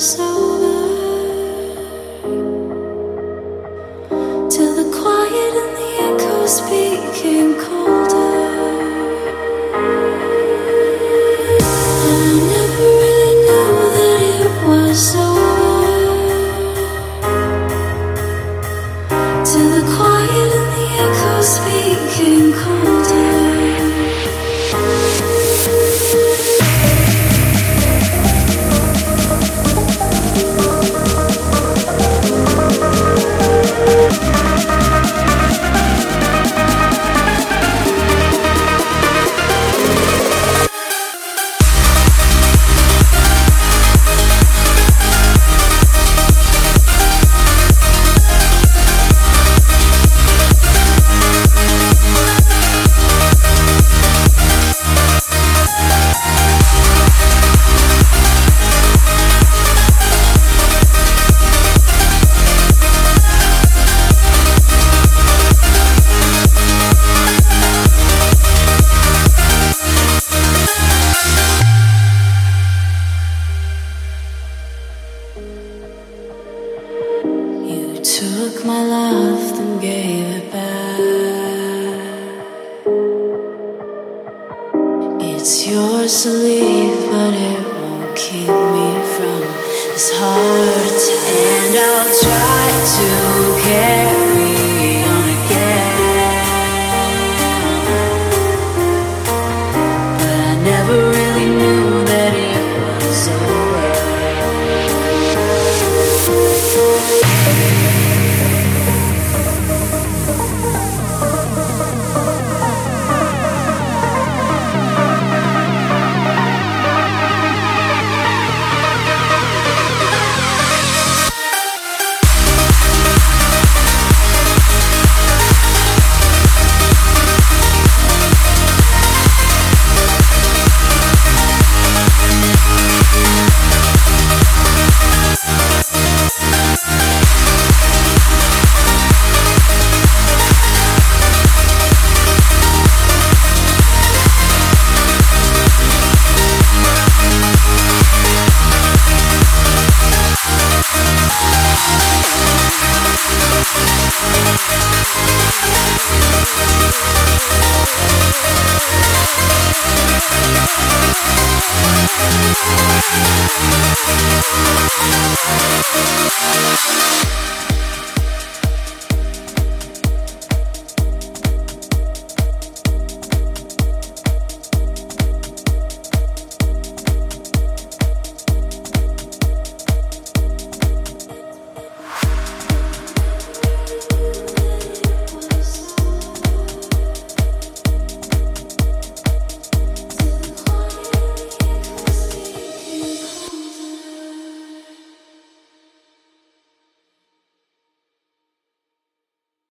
Till the quiet and the echoes became cold. took my love and gave it back. It's yours to leave, but it won't keep me from this heart. And I'll try to care. Música